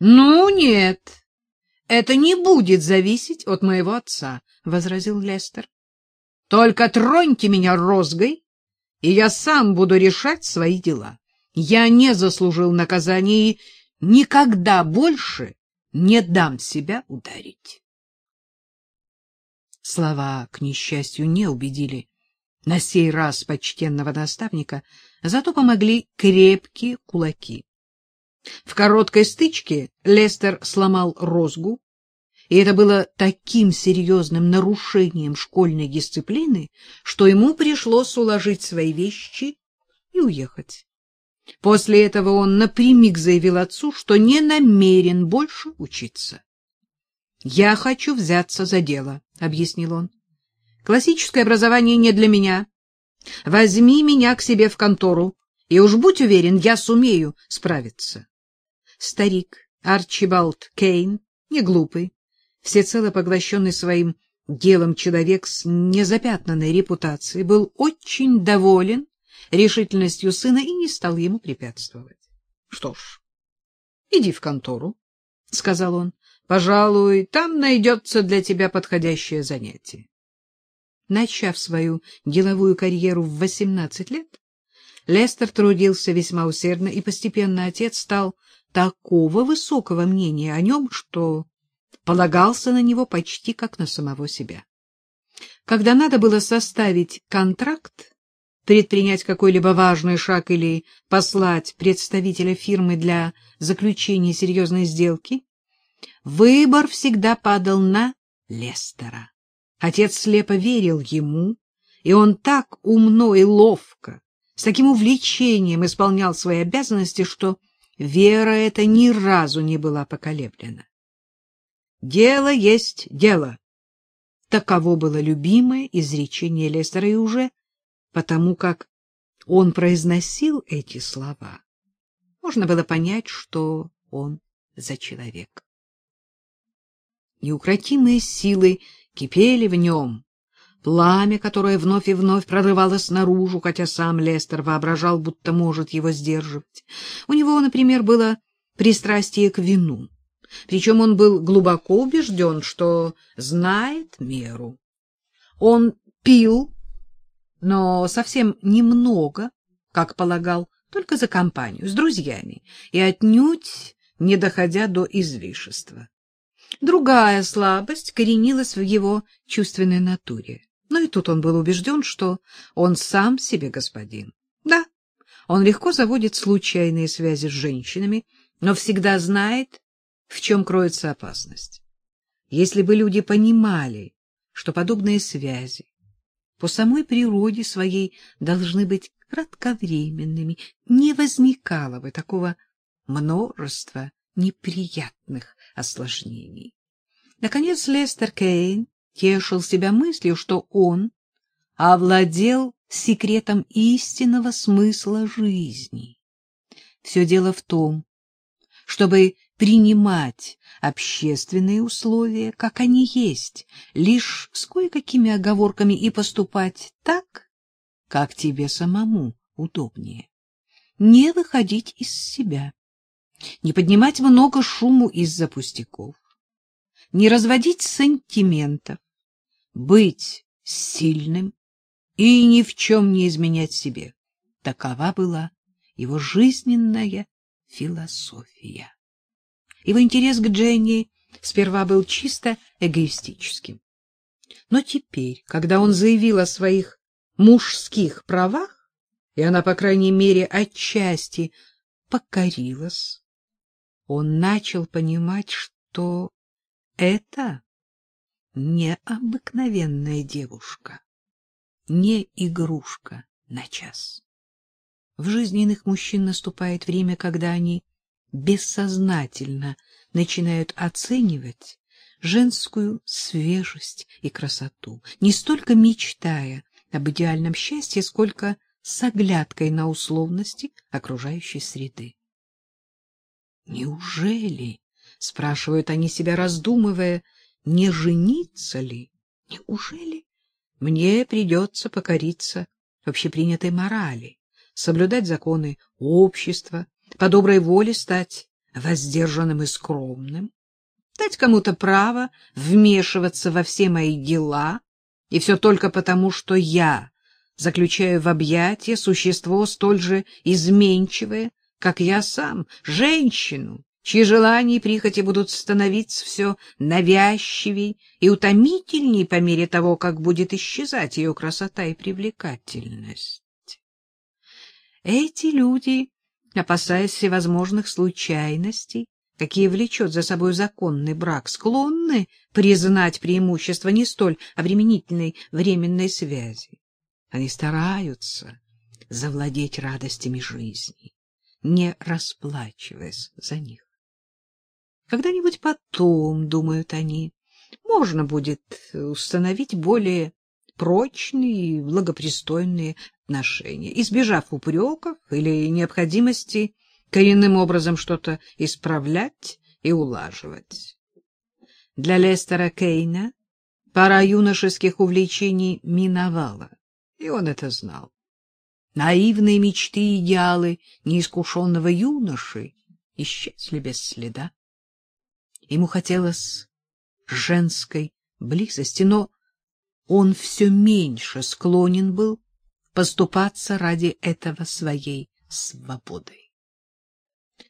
— Ну, нет, это не будет зависеть от моего отца, — возразил Лестер. — Только троньте меня розгой, и я сам буду решать свои дела. Я не заслужил наказания и никогда больше не дам себя ударить. Слова, к несчастью, не убедили на сей раз почтенного наставника, зато помогли крепкие кулаки. В короткой стычке Лестер сломал розгу, и это было таким серьезным нарушением школьной дисциплины, что ему пришлось уложить свои вещи и уехать. После этого он напрямик заявил отцу, что не намерен больше учиться. — Я хочу взяться за дело, — объяснил он. — Классическое образование не для меня. Возьми меня к себе в контору, и уж будь уверен, я сумею справиться. Старик Арчибалд Кейн, не глупый, всецело поглощенный своим делом человек с незапятнанной репутацией, был очень доволен решительностью сына и не стал ему препятствовать. — Что ж, иди в контору, — сказал он. — Пожалуй, там найдется для тебя подходящее занятие. Начав свою деловую карьеру в 18 лет, Лестер трудился весьма усердно, и постепенно отец стал такого высокого мнения о нем, что полагался на него почти как на самого себя. Когда надо было составить контракт, предпринять какой-либо важный шаг или послать представителя фирмы для заключения серьезной сделки, выбор всегда падал на Лестера. Отец слепо верил ему, и он так умно и ловко, с таким увлечением исполнял свои обязанности, что вера эта ни разу не была поколеблена. «Дело есть дело». Таково было любимое изречение Лестера, и уже потому как он произносил эти слова, можно было понять, что он за человек. Неукротимые силы кипели в нем, пламя, которое вновь и вновь прорывалось наружу, хотя сам Лестер воображал, будто может его сдерживать. У него, например, было пристрастие к вину. Причем он был глубоко убежден, что знает меру. Он пил но совсем немного, как полагал, только за компанию, с друзьями, и отнюдь не доходя до излишества. Другая слабость коренилась в его чувственной натуре. Но и тут он был убежден, что он сам себе господин. Да, он легко заводит случайные связи с женщинами, но всегда знает, в чем кроется опасность. Если бы люди понимали, что подобные связи по самой природе своей должны быть кратковременными, не возникало бы такого множества неприятных осложнений. Наконец Лестер Кейн тешил себя мыслью, что он овладел секретом истинного смысла жизни. Все дело в том, чтобы принимать общественные условия, как они есть, лишь с кое-какими оговорками и поступать так, как тебе самому удобнее. Не выходить из себя, не поднимать много шуму из-за пустяков, не разводить сантиментов, быть сильным и ни в чем не изменять себе. Такова была его жизненная философия. Его интерес к Дженни сперва был чисто эгоистическим. Но теперь, когда он заявил о своих мужских правах, и она, по крайней мере, отчасти покорилась, он начал понимать, что это необыкновенная девушка, не игрушка на час. В жизни иных мужчин наступает время, когда они бессознательно начинают оценивать женскую свежесть и красоту, не столько мечтая об идеальном счастье, сколько с оглядкой на условности окружающей среды. Неужели, спрашивают они себя, раздумывая, не жениться ли? Неужели мне придется покориться общепринятой морали, соблюдать законы общества, по доброй воле стать воздержанным и скромным, дать кому-то право вмешиваться во все мои дела, и все только потому, что я заключаю в объятия существо столь же изменчивое, как я сам, женщину, чьи желания и прихоти будут становиться все навязчивей и утомительней по мере того, как будет исчезать ее красота и привлекательность. Эти люди, опасаясь всевозможных случайностей, какие влечет за собой законный брак, склонны признать преимущество не столь обременительной временной связи. Они стараются завладеть радостями жизни, не расплачиваясь за них. Когда-нибудь потом, думают они, можно будет установить более прочные и благопристойные отношения, избежав упреков или необходимости коренным образом что-то исправлять и улаживать. Для Лестера Кейна пора юношеских увлечений миновала, и он это знал. Наивные мечты и идеалы неискушенного юноши исчезли без следа. Ему хотелось женской близости, но он все меньше склонен был поступаться ради этого своей свободой.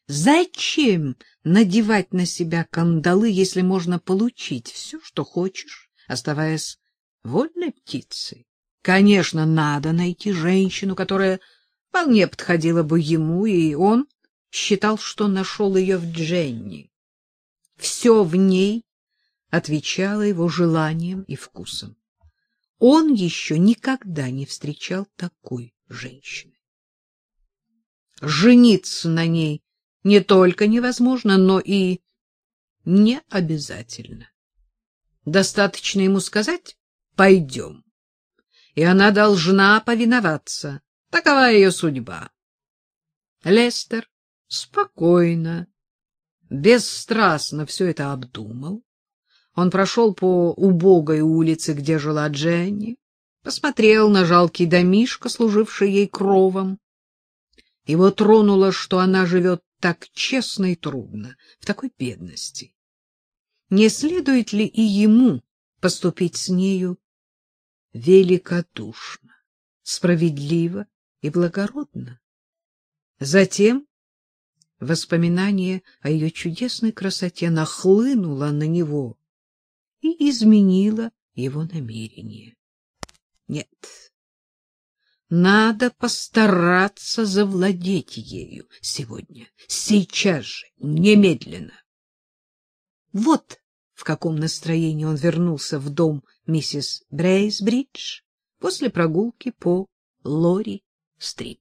Зачем надевать на себя кандалы, если можно получить все, что хочешь, оставаясь вольной птицей? Конечно, надо найти женщину, которая вполне подходила бы ему, и он считал, что нашел ее в Дженни. Все в ней отвечало его желаниям и вкусам. Он еще никогда не встречал такой женщины. Жениться на ней не только невозможно, но и не обязательно. Достаточно ему сказать «пойдем», и она должна повиноваться. Такова ее судьба. Лестер спокойно бесстрастно все это обдумал. Он прошел по убогой улице, где жила Дженни, посмотрел на жалкий домишко, служивший ей кровом. Его тронуло, что она живет так честно и трудно, в такой бедности. Не следует ли и ему поступить с нею великодушно, справедливо и благородно? Затем Воспоминание о ее чудесной красоте нахлынуло на него и изменило его намерение. Нет, надо постараться завладеть ею сегодня, сейчас же, немедленно. Вот в каком настроении он вернулся в дом миссис Брейсбридж после прогулки по Лори-стрит.